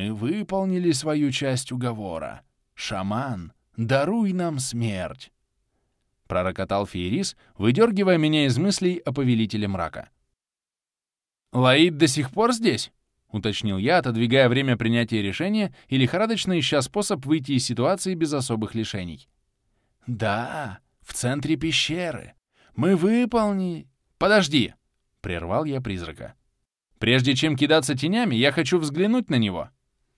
Мы выполнили свою часть уговора. Шаман, даруй нам смерть!» Пророкотал Феерис, выдергивая меня из мыслей о повелителе мрака. «Лаид до сих пор здесь?» — уточнил я, отодвигая время принятия решения и лихорадочно ища способ выйти из ситуации без особых лишений. «Да, в центре пещеры. Мы выполнили...» «Подожди!» — прервал я призрака. «Прежде чем кидаться тенями, я хочу взглянуть на него.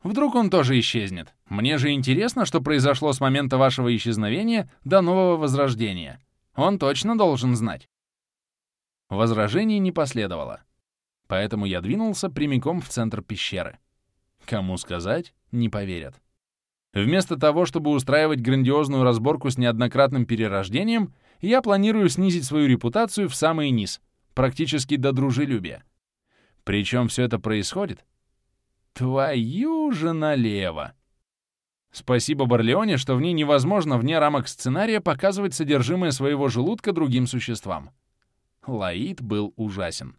Вдруг он тоже исчезнет. Мне же интересно, что произошло с момента вашего исчезновения до нового возрождения. Он точно должен знать». Возражений не последовало. Поэтому я двинулся прямиком в центр пещеры. Кому сказать, не поверят. Вместо того, чтобы устраивать грандиозную разборку с неоднократным перерождением, я планирую снизить свою репутацию в самый низ, практически до дружелюбия. Причем все это происходит Твою же налево! Спасибо Барлеоне, что в ней невозможно вне рамок сценария показывать содержимое своего желудка другим существам. Лаид был ужасен.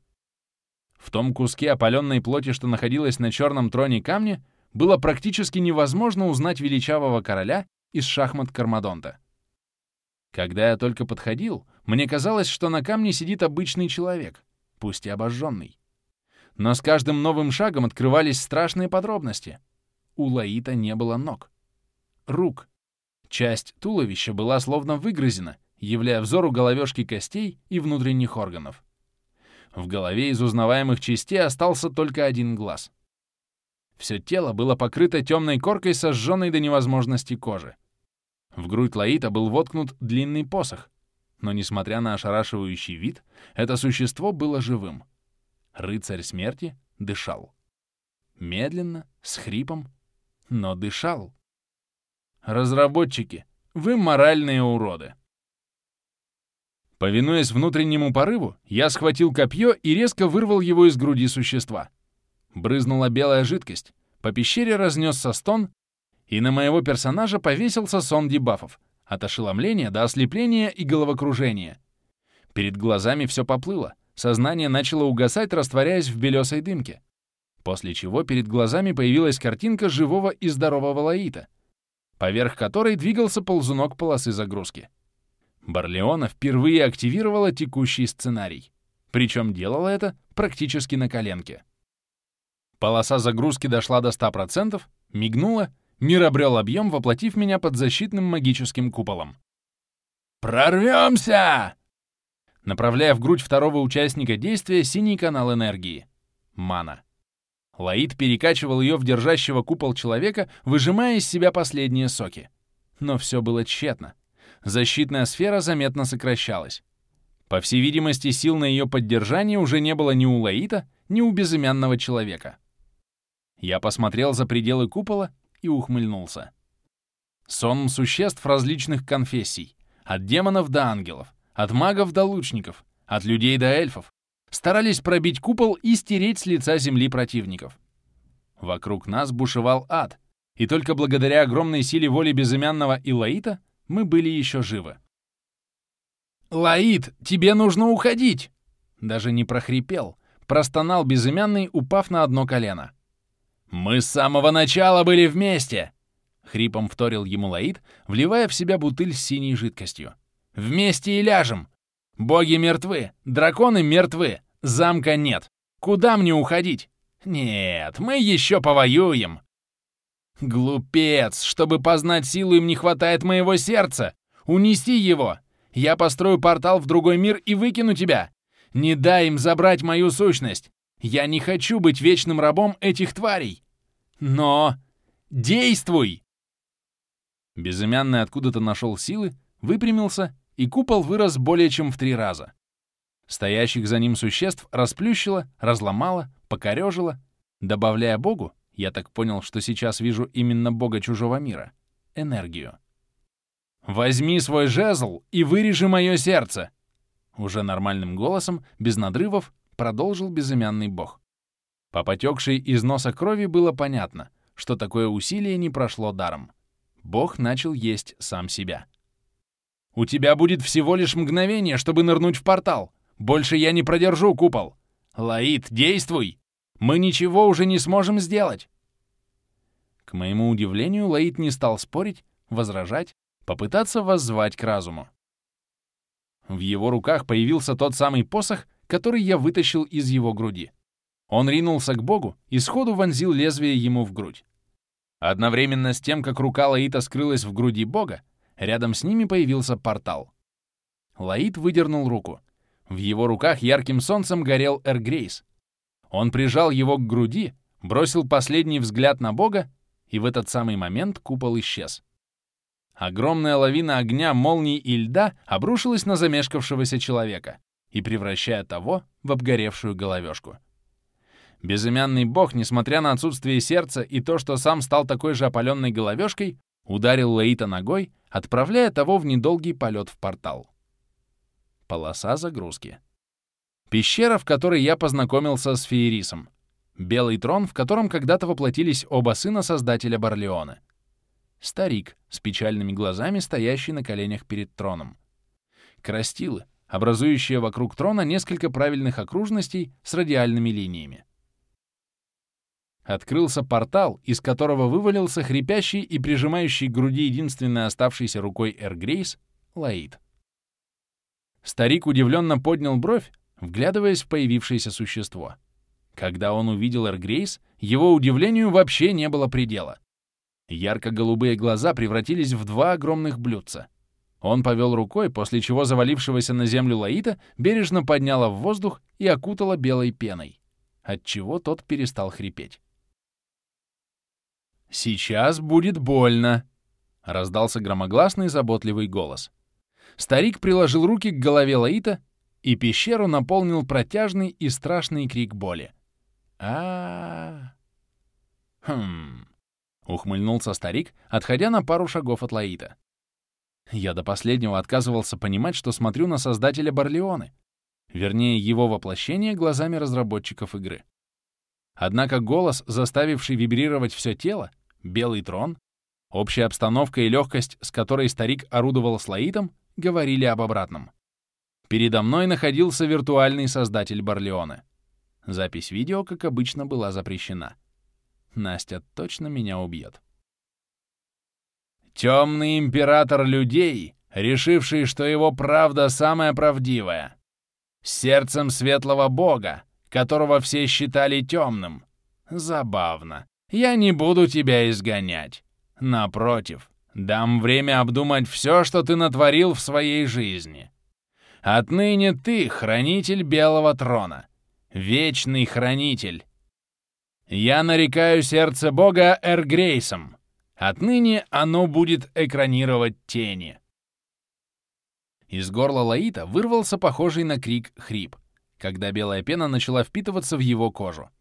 В том куске опаленной плоти, что находилось на черном троне камня, было практически невозможно узнать величавого короля из шахмат Кармадонта. Когда я только подходил, мне казалось, что на камне сидит обычный человек, пусть и обожженный. Но с каждым новым шагом открывались страшные подробности. У Лаита не было ног. Рук. Часть туловища была словно выгрызена, являя взору головешки костей и внутренних органов. В голове из узнаваемых частей остался только один глаз. Все тело было покрыто темной коркой, сожженной до невозможности кожи. В грудь Лаита был воткнут длинный посох, но, несмотря на ошарашивающий вид, это существо было живым. Рыцарь смерти дышал. Медленно, с хрипом, но дышал. Разработчики, вы моральные уроды. Повинуясь внутреннему порыву, я схватил копье и резко вырвал его из груди существа. Брызнула белая жидкость, по пещере разнесся стон, и на моего персонажа повесился сон дебафов, от ошеломления до ослепления и головокружения. Перед глазами все поплыло, Сознание начало угасать, растворяясь в белесой дымке. После чего перед глазами появилась картинка живого и здорового Лаита, поверх которой двигался ползунок полосы загрузки. Барлеона впервые активировала текущий сценарий. Причем делала это практически на коленке. Полоса загрузки дошла до 100%, мигнула, мир обрел объем, воплотив меня под защитным магическим куполом. «Прорвемся!» Направляя в грудь второго участника действия синий канал энергии — мана. Лаид перекачивал ее в держащего купол человека, выжимая из себя последние соки. Но все было тщетно. Защитная сфера заметно сокращалась. По всей видимости, сил на ее поддержание уже не было ни у Лаита, ни у безымянного человека. Я посмотрел за пределы купола и ухмыльнулся. Сон существ различных конфессий, от демонов до ангелов, от магов до лучников, от людей до эльфов, старались пробить купол и стереть с лица земли противников. Вокруг нас бушевал ад, и только благодаря огромной силе воли безымянного Илаита мы были еще живы. «Лаид, тебе нужно уходить!» Даже не прохрипел, простонал безымянный, упав на одно колено. «Мы с самого начала были вместе!» Хрипом вторил ему Лаид, вливая в себя бутыль с синей жидкостью. Вместе и ляжем. Боги мертвы, драконы мертвы, замка нет. Куда мне уходить? Нет, мы еще повоюем. Глупец, чтобы познать силу, им не хватает моего сердца. Унеси его. Я построю портал в другой мир и выкину тебя. Не дай им забрать мою сущность. Я не хочу быть вечным рабом этих тварей. Но действуй!» Безымянный откуда-то нашел силы, выпрямился и купол вырос более чем в три раза. Стоящих за ним существ расплющило, разломало, покорежило, добавляя Богу, я так понял, что сейчас вижу именно Бога чужого мира, энергию. «Возьми свой жезл и вырежи мое сердце!» Уже нормальным голосом, без надрывов, продолжил безымянный бог. По потекшей из носа крови было понятно, что такое усилие не прошло даром. Бог начал есть сам себя. У тебя будет всего лишь мгновение, чтобы нырнуть в портал. Больше я не продержу купол. Лаид, действуй! Мы ничего уже не сможем сделать!» К моему удивлению, Лаид не стал спорить, возражать, попытаться воззвать к разуму. В его руках появился тот самый посох, который я вытащил из его груди. Он ринулся к Богу и сходу вонзил лезвие ему в грудь. Одновременно с тем, как рука Лаита скрылась в груди Бога, рядом с ними появился портал. Лаит выдернул руку. В его руках ярким солнцем горел Эргрейс. Он прижал его к груди, бросил последний взгляд на Бога, и в этот самый момент купол исчез. Огромная лавина огня, молний и льда обрушилась на замешкавшегося человека и превращая того в обгоревшую головешку. Безымянный бог, несмотря на отсутствие сердца и то, что сам стал такой же опаленной головешкой, ударил Лаита ногой, отправляя того в недолгий полет в портал. Полоса загрузки. Пещера, в которой я познакомился с Феерисом. Белый трон, в котором когда-то воплотились оба сына создателя Барлеона — Старик с печальными глазами, стоящий на коленях перед троном. Крастилы, образующие вокруг трона несколько правильных окружностей с радиальными линиями. Открылся портал, из которого вывалился хрипящий и прижимающий к груди единственной оставшейся рукой Эргрейс Лаид. Старик удивленно поднял бровь, вглядываясь в появившееся существо. Когда он увидел Эргрейс, его удивлению вообще не было предела. Ярко-голубые глаза превратились в два огромных блюдца. Он повел рукой, после чего завалившегося на землю Лаита бережно подняла в воздух и окутала белой пеной, отчего тот перестал хрипеть. «Сейчас будет больно!» — раздался громогласный заботливый голос. Старик приложил руки к голове Лаита, и пещеру наполнил протяжный и страшный крик боли. а а Хм... — ухмыльнулся старик, отходя на пару шагов от Лаита. Я до последнего отказывался понимать, что смотрю на создателя Барлеоны, вернее, его воплощение глазами разработчиков игры. Однако голос, заставивший вибрировать все тело, белый трон, общая обстановка и легкость, с которой старик орудовал с Лаитом, говорили об обратном. Передо мной находился виртуальный создатель Барлеоны. Запись видео, как обычно, была запрещена. Настя точно меня убьет. Темный император людей, решивший, что его правда самая правдивая. Сердцем светлого бога, которого все считали темным. Забавно. Я не буду тебя изгонять. Напротив, дам время обдумать все, что ты натворил в своей жизни. Отныне ты хранитель Белого Трона. Вечный хранитель, я нарекаю сердце Бога Эргрейсом. Отныне оно будет экранировать тени. Из горла Лаита вырвался похожий на крик хрип, когда белая пена начала впитываться в его кожу.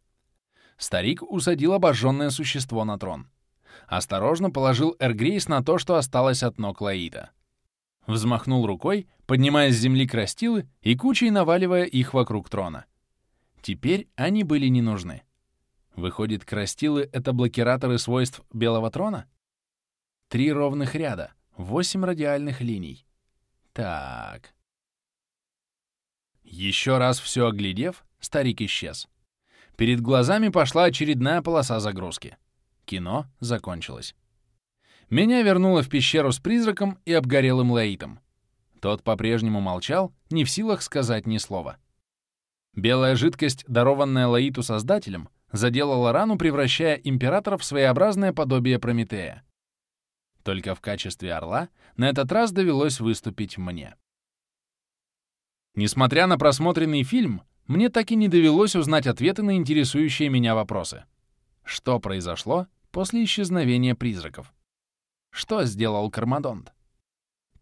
Старик усадил обожженное существо на трон. Осторожно положил Эргрейс на то, что осталось от ног Лаита. Взмахнул рукой, поднимая с земли крастилы и кучей наваливая их вокруг трона. Теперь они были не нужны. Выходит, крастилы — это блокираторы свойств белого трона? Три ровных ряда, восемь радиальных линий. Так. Еще раз все оглядев, старик исчез. Перед глазами пошла очередная полоса загрузки. Кино закончилось. Меня вернуло в пещеру с призраком и обгорелым Лаитом. Тот по-прежнему молчал, не в силах сказать ни слова. Белая жидкость, дарованная Лаиту создателем, заделала рану, превращая императора в своеобразное подобие Прометея. Только в качестве орла на этот раз довелось выступить мне. Несмотря на просмотренный фильм, мне так и не довелось узнать ответы на интересующие меня вопросы. Что произошло после исчезновения призраков? Что сделал Кармадонт?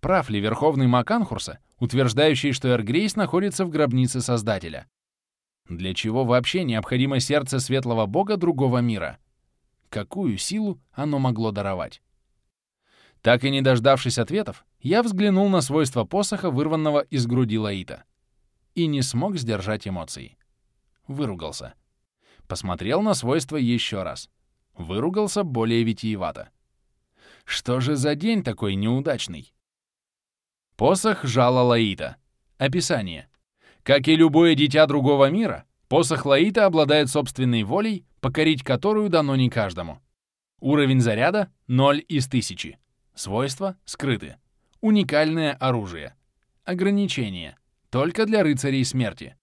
Прав ли верховный маг Анхурса, утверждающий, что Эргрейс находится в гробнице Создателя? Для чего вообще необходимо сердце светлого бога другого мира? Какую силу оно могло даровать? Так и не дождавшись ответов, я взглянул на свойства посоха, вырванного из груди Лаита. И не смог сдержать эмоций. Выругался. Посмотрел на свойства еще раз. Выругался более витиевато. Что же за день такой неудачный? Посох жала Лаита. Описание. Как и любое дитя другого мира, посох Лаита обладает собственной волей, покорить которую дано не каждому. Уровень заряда — 0 из 1000. Свойства скрыты. Уникальное оружие. Ограничение. Только для рыцарей смерти.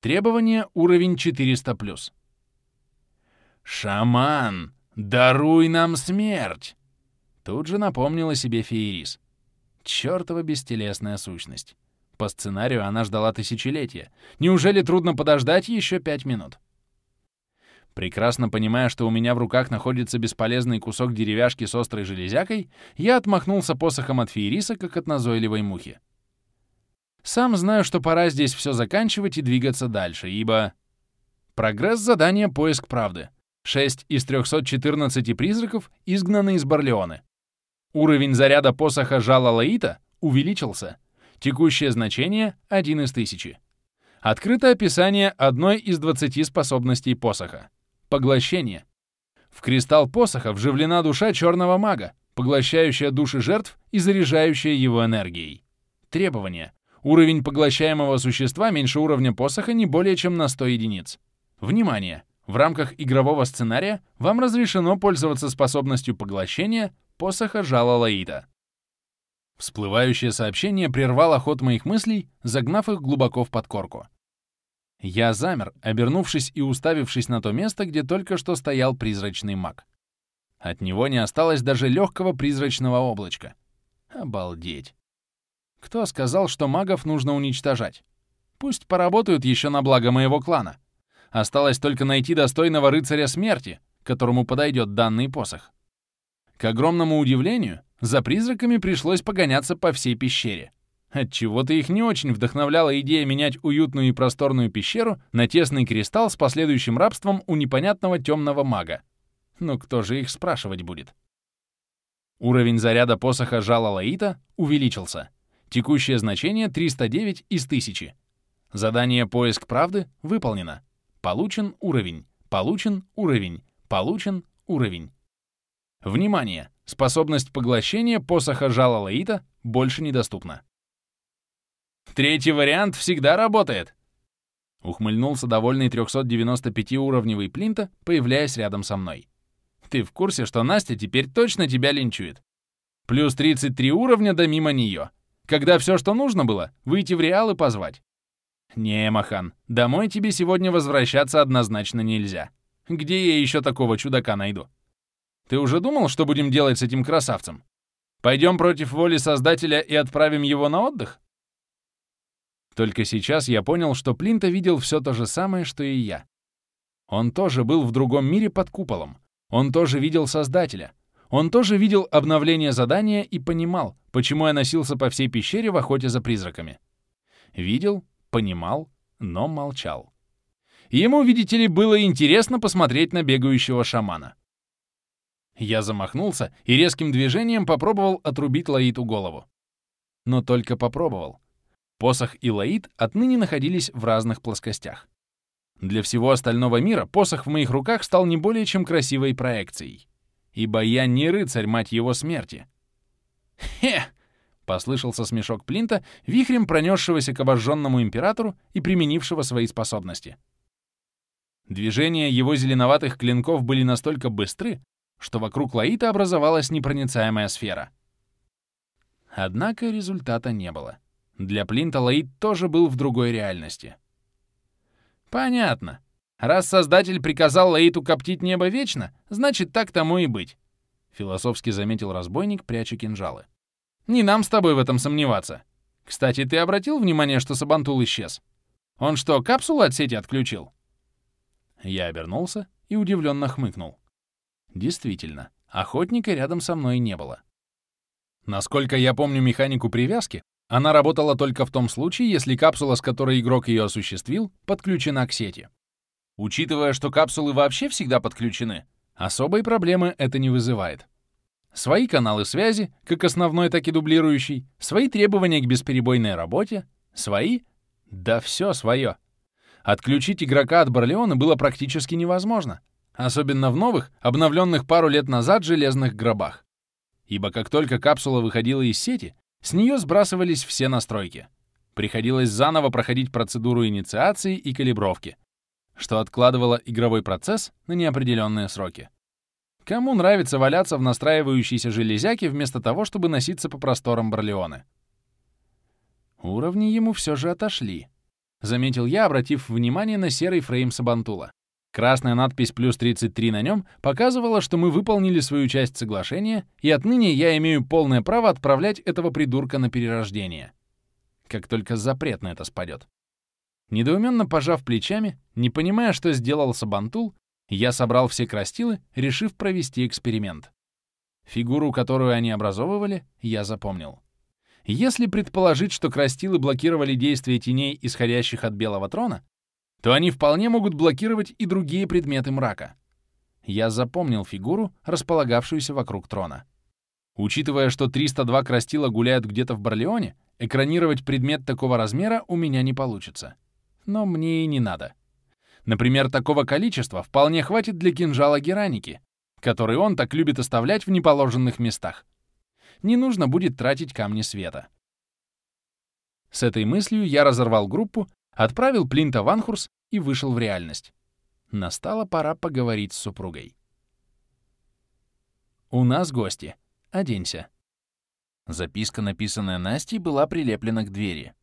Требование уровень 400+. «Шаман, даруй нам смерть!» Тут же напомнила себе Феерис. Чёртова бестелесная сущность. По сценарию она ждала тысячелетия. Неужели трудно подождать еще пять минут? Прекрасно понимая, что у меня в руках находится бесполезный кусок деревяшки с острой железякой, я отмахнулся посохом от Феериса, как от назойливой мухи. Сам знаю, что пора здесь все заканчивать и двигаться дальше, ибо... Прогресс задания «Поиск правды». 6 из 314 призраков изгнаны из Барлеоны. Уровень заряда посоха жала Лаита увеличился. Текущее значение — 1 из 1000. Открыто описание одной из 20 способностей посоха. Поглощение. В кристалл посоха вживлена душа черного мага, поглощающая души жертв и заряжающая его энергией. Требования. Уровень поглощаемого существа меньше уровня посоха не более чем на 100 единиц. Внимание! В рамках игрового сценария вам разрешено пользоваться способностью поглощения посоха жала Лаита. Всплывающее сообщение прервало ход моих мыслей, загнав их глубоко в подкорку. Я замер, обернувшись и уставившись на то место, где только что стоял призрачный маг. От него не осталось даже легкого призрачного облачка. Обалдеть. Кто сказал, что магов нужно уничтожать? Пусть поработают еще на благо моего клана. Осталось только найти достойного рыцаря смерти, которому подойдет данный посох. К огромному удивлению, за призраками пришлось погоняться по всей пещере. Отчего-то их не очень вдохновляла идея менять уютную и просторную пещеру на тесный кристалл с последующим рабством у непонятного темного мага. Но кто же их спрашивать будет? Уровень заряда посоха жала Лаита увеличился. Текущее значение 309 из 1000. Задание «Поиск правды» выполнено. Получен уровень. Получен уровень. Получен уровень. Внимание! Способность поглощения посоха жала Лаита больше недоступна. Третий вариант всегда работает!» Ухмыльнулся довольный 395-уровневый Плинта, появляясь рядом со мной. «Ты в курсе, что Настя теперь точно тебя линчует? Плюс 33 уровня да мимо нее. Когда все, что нужно было, выйти в Реал и позвать. Не, Махан, домой тебе сегодня возвращаться однозначно нельзя. Где я еще такого чудака найду? Ты уже думал, что будем делать с этим красавцем? Пойдем против воли Создателя и отправим его на отдых? Только сейчас я понял, что Плинта видел все то же самое, что и я. Он тоже был в другом мире под куполом. Он тоже видел Создателя. Он тоже видел обновление задания и понимал, почему я носился по всей пещере в охоте за призраками. Видел, понимал, но молчал. Ему, видите ли, было интересно посмотреть на бегающего шамана. Я замахнулся и резким движением попробовал отрубить Лаиту голову. Но только попробовал. Посох и Лаид отныне находились в разных плоскостях. Для всего остального мира посох в моих руках стал не более чем красивой проекцией. Ибо я не рыцарь, мать его, смерти. «Хе!» — послышался смешок Плинта, вихрем пронесшегося к обожженному императору и применившего свои способности. Движения его зеленоватых клинков были настолько быстры, что вокруг Лаита образовалась непроницаемая сфера. Однако результата не было. Для Плинта Лаид тоже был в другой реальности. «Понятно. Раз Создатель приказал Лаиту коптить небо вечно, значит, так тому и быть», — философски заметил разбойник, пряча кинжалы. «Не нам с тобой в этом сомневаться. Кстати, ты обратил внимание, что Сабантул исчез? Он что, капсулу от сети отключил?» Я обернулся и удивленно хмыкнул. Действительно, охотника рядом со мной не было. Насколько я помню механику привязки, она работала только в том случае, если капсула, с которой игрок ее осуществил, подключена к сети. Учитывая, что капсулы вообще всегда подключены, особой проблемы это не вызывает. Свои каналы связи, как основной, так и дублирующий, свои требования к бесперебойной работе, свои... Да все свое. Отключить игрока от Барлеона было практически невозможно, особенно в новых, обновленных пару лет назад железных гробах. Ибо как только капсула выходила из сети, с нее сбрасывались все настройки. Приходилось заново проходить процедуру инициации и калибровки, что откладывало игровой процесс на неопределенные сроки. Кому нравится валяться в настраивающейся железяке вместо того, чтобы носиться по просторам Барлеоны? Уровни ему все же отошли. Заметил я, обратив внимание на серый фрейм Сабантула. Красная надпись «плюс 33» на нем показывала, что мы выполнили свою часть соглашения, и отныне я имею полное право отправлять этого придурка на перерождение. Как только запрет на это спадет. Недоуменно пожав плечами, не понимая, что сделал Сабантул, я собрал все крастилы, решив провести эксперимент. Фигуру, которую они образовывали, я запомнил. Если предположить, что крастилы блокировали действие теней, исходящих от белого трона, то они вполне могут блокировать и другие предметы мрака. Я запомнил фигуру, располагавшуюся вокруг трона. Учитывая, что 302 крастила гуляют где-то в Барлеоне, экранировать предмет такого размера у меня не получится. Но мне и не надо. Например, такого количества вполне хватит для кинжала Гераники, который он так любит оставлять в неположенных местах. Не нужно будет тратить камни света. С этой мыслью я разорвал группу, отправил Плинта в Анхурс и вышел в реальность. Настала пора поговорить с супругой. «У нас гости. Оденься». Записка, написанная Настей, была прилеплена к двери.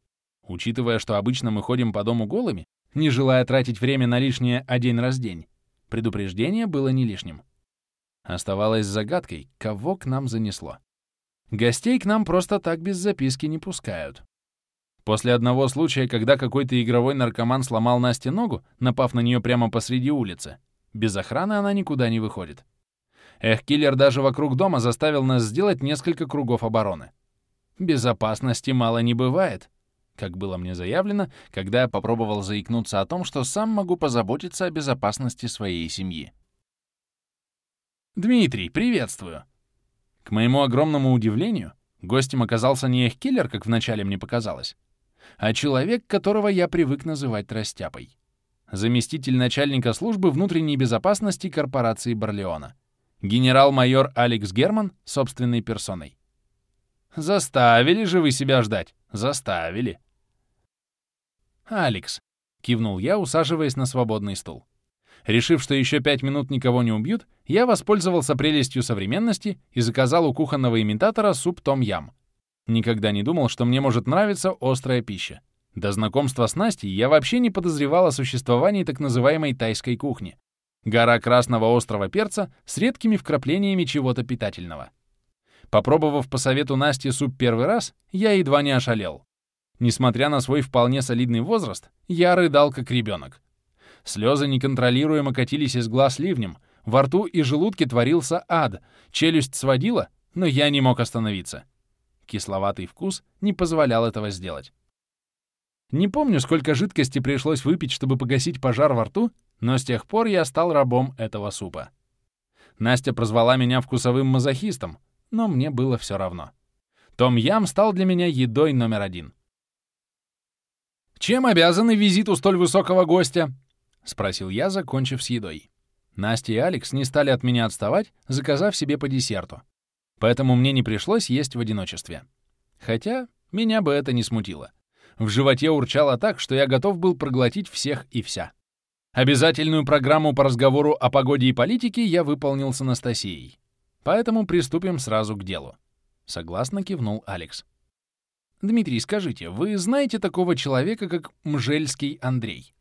Учитывая, что обычно мы ходим по дому голыми, не желая тратить время на лишнее один раз день. Предупреждение было не лишним. Оставалось загадкой, кого к нам занесло. Гостей к нам просто так без записки не пускают. После одного случая, когда какой-то игровой наркоман сломал Насте ногу, напав на нее прямо посреди улицы, без охраны она никуда не выходит. Эх, киллер даже вокруг дома заставил нас сделать несколько кругов обороны. Безопасности мало не бывает как было мне заявлено, когда я попробовал заикнуться о том, что сам могу позаботиться о безопасности своей семьи. «Дмитрий, приветствую!» К моему огромному удивлению, гостем оказался не их киллер, как вначале мне показалось, а человек, которого я привык называть Растяпой. Заместитель начальника службы внутренней безопасности корпорации Барлеона. Генерал-майор Алекс Герман собственной персоной. «Заставили же вы себя ждать! Заставили!» «Алекс», — кивнул я, усаживаясь на свободный стул. Решив, что еще пять минут никого не убьют, я воспользовался прелестью современности и заказал у кухонного имитатора суп том-ям. Никогда не думал, что мне может нравиться острая пища. До знакомства с Настей я вообще не подозревал о существовании так называемой тайской кухни. Гора красного острого перца с редкими вкраплениями чего-то питательного. Попробовав по совету Насти суп первый раз, я едва не ошалел. Несмотря на свой вполне солидный возраст, я рыдал как ребенок. Слезы неконтролируемо катились из глаз ливнем, во рту и желудке творился ад, челюсть сводила, но я не мог остановиться. Кисловатый вкус не позволял этого сделать. Не помню, сколько жидкости пришлось выпить, чтобы погасить пожар во рту, но с тех пор я стал рабом этого супа. Настя прозвала меня вкусовым мазохистом, но мне было все равно. Том-ям стал для меня едой номер один. «Чем обязаны визиту столь высокого гостя?» — спросил я, закончив с едой. Настя и Алекс не стали от меня отставать, заказав себе по десерту. Поэтому мне не пришлось есть в одиночестве. Хотя меня бы это не смутило. В животе урчало так, что я готов был проглотить всех и вся. Обязательную программу по разговору о погоде и политике я выполнил с Анастасией. Поэтому приступим сразу к делу. Согласно кивнул Алекс. Дмитрий, скажите, вы знаете такого человека, как Мжельский Андрей?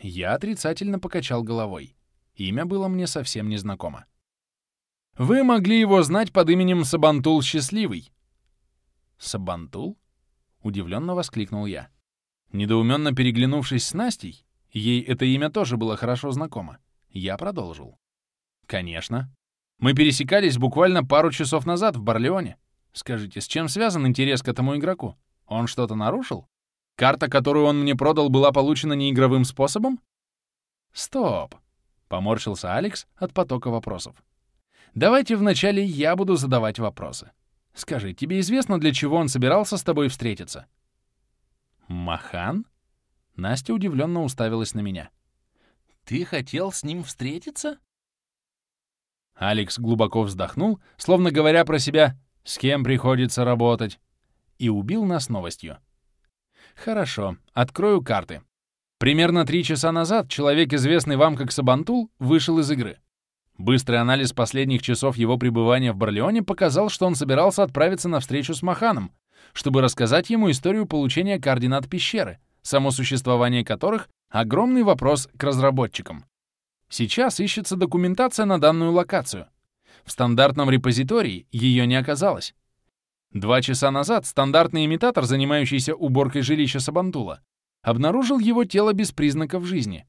Я отрицательно покачал головой. Имя было мне совсем незнакомо. Вы могли его знать под именем Сабантул Счастливый. Сабантул? Удивленно воскликнул я. Недоуменно переглянувшись с Настей, ей это имя тоже было хорошо знакомо, я продолжил. Конечно. Мы пересекались буквально пару часов назад в Барлеоне. Скажите, с чем связан интерес к этому игроку? Он что-то нарушил? Карта, которую он мне продал, была получена неигровым способом? Стоп! Поморщился Алекс от потока вопросов. Давайте вначале я буду задавать вопросы. Скажи, тебе известно, для чего он собирался с тобой встретиться? Махан? Настя удивленно уставилась на меня. Ты хотел с ним встретиться? Алекс глубоко вздохнул, словно говоря про себя с кем приходится работать, и убил нас новостью. Хорошо, открою карты. Примерно три часа назад человек, известный вам как Сабантул, вышел из игры. Быстрый анализ последних часов его пребывания в Барлеоне показал, что он собирался отправиться на встречу с Маханом, чтобы рассказать ему историю получения координат пещеры, само существование которых — огромный вопрос к разработчикам. Сейчас ищется документация на данную локацию. В стандартном репозитории ее не оказалось. Два часа назад стандартный имитатор, занимающийся уборкой жилища Сабантула, обнаружил его тело без признаков жизни.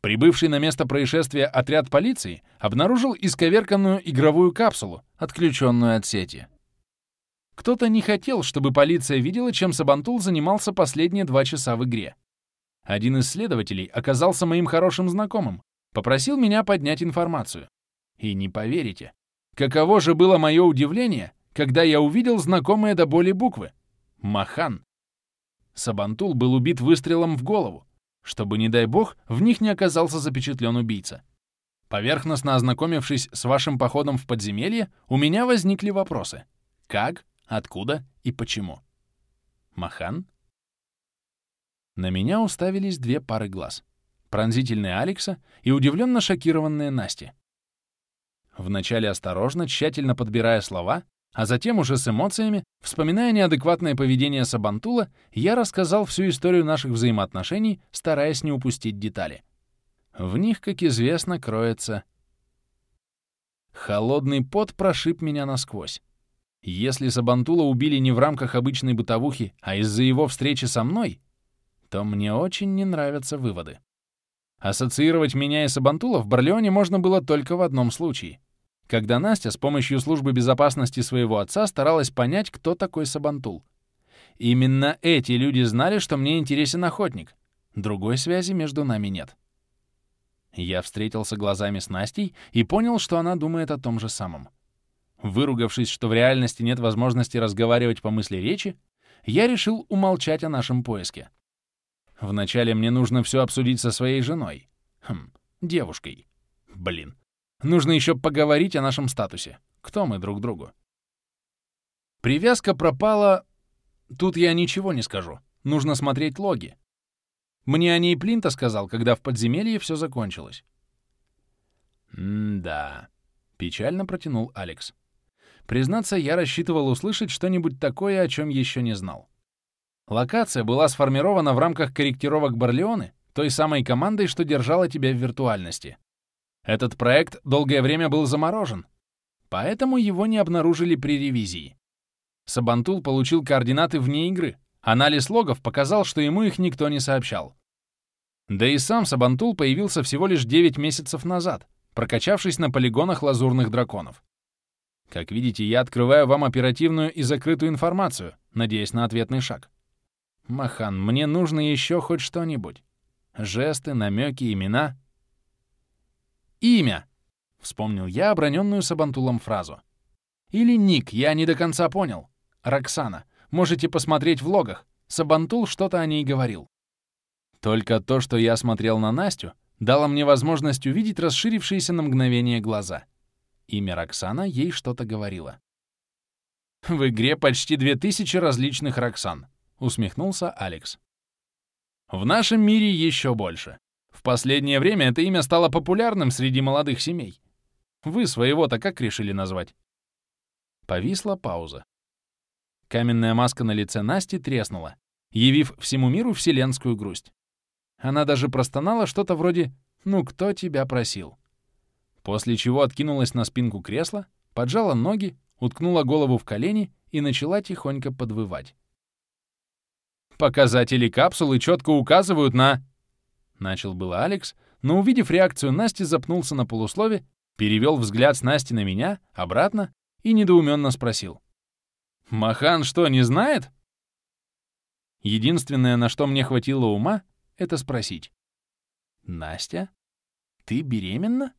Прибывший на место происшествия отряд полиции обнаружил исковерканную игровую капсулу, отключенную от сети. Кто-то не хотел, чтобы полиция видела, чем Сабантул занимался последние два часа в игре. Один из следователей оказался моим хорошим знакомым, попросил меня поднять информацию. И не поверите, каково же было мое удивление, когда я увидел знакомые до боли буквы — Махан. Сабантул был убит выстрелом в голову, чтобы, не дай бог, в них не оказался запечатлен убийца. Поверхностно ознакомившись с вашим походом в подземелье, у меня возникли вопросы. Как, откуда и почему? Махан? На меня уставились две пары глаз. Пронзительные Алекса и удивленно шокированные Насти. Вначале осторожно, тщательно подбирая слова, а затем уже с эмоциями, вспоминая неадекватное поведение Сабантула, я рассказал всю историю наших взаимоотношений, стараясь не упустить детали. В них, как известно, кроется... Холодный пот прошиб меня насквозь. Если Сабантула убили не в рамках обычной бытовухи, а из-за его встречи со мной, то мне очень не нравятся выводы. Ассоциировать меня и Сабантула в Барлионе можно было только в одном случае — когда Настя с помощью службы безопасности своего отца старалась понять, кто такой Сабантул. Именно эти люди знали, что мне интересен охотник. Другой связи между нами нет. Я встретился глазами с Настей и понял, что она думает о том же самом. Выругавшись, что в реальности нет возможности разговаривать по мыслеречи, я решил умолчать о нашем поиске. Вначале мне нужно все обсудить со своей женой. Хм, девушкой. Блин. Нужно еще поговорить о нашем статусе. Кто мы друг другу? Привязка пропала... Тут я ничего не скажу. Нужно смотреть логи. Мне о ней Плинта сказал, когда в подземелье все закончилось. «М-да», — печально протянул Алекс. Признаться, я рассчитывал услышать что-нибудь такое, о чем еще не знал. Локация была сформирована в рамках корректировок Барлионы, той самой командой, что держала тебя в виртуальности. Этот проект долгое время был заморожен, поэтому его не обнаружили при ревизии. Сабантул получил координаты вне игры. Анализ логов показал, что ему их никто не сообщал. Да и сам Сабантул появился всего лишь 9 месяцев назад, прокачавшись на полигонах лазурных драконов. Как видите, я открываю вам оперативную и закрытую информацию, надеясь на ответный шаг. Махан, мне нужно еще хоть что-нибудь. Жесты, намеки, имена. «Имя!» — вспомнил я оброненную Сабантулом фразу. «Или ник, я не до конца понял. Роксана. Можете посмотреть в логах. Сабантул что-то о ней говорил». Только то, что я смотрел на Настю, дало мне возможность увидеть расширившиеся на мгновение глаза. Имя Роксана ей что-то говорило. «В игре почти две тысячи различных Роксан», — усмехнулся Алекс. «В нашем мире еще больше. В последнее время это имя стало популярным среди молодых семей. Вы своего-то как решили назвать?» Повисла пауза. Каменная маска на лице Насти треснула, явив всему миру вселенскую грусть. Она даже простонала что-то вроде «Ну, кто тебя просил?». После чего откинулась на спинку кресла, поджала ноги, уткнула голову в колени и начала тихонько подвывать. Показатели капсулы четко указывают на... Начал было Алекс, но, увидев реакцию Насти, запнулся на полуслове, перевел взгляд с Насти на меня, обратно, и недоуменно спросил. «Махан что, не знает?» Единственное, на что мне хватило ума, это спросить. «Настя, ты беременна?»